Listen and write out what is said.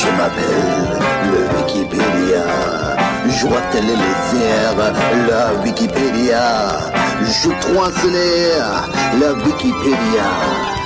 Je m'appelle le Wikipédia. Je vois les airs, la Wikipédia. Je translère la Wikipédia.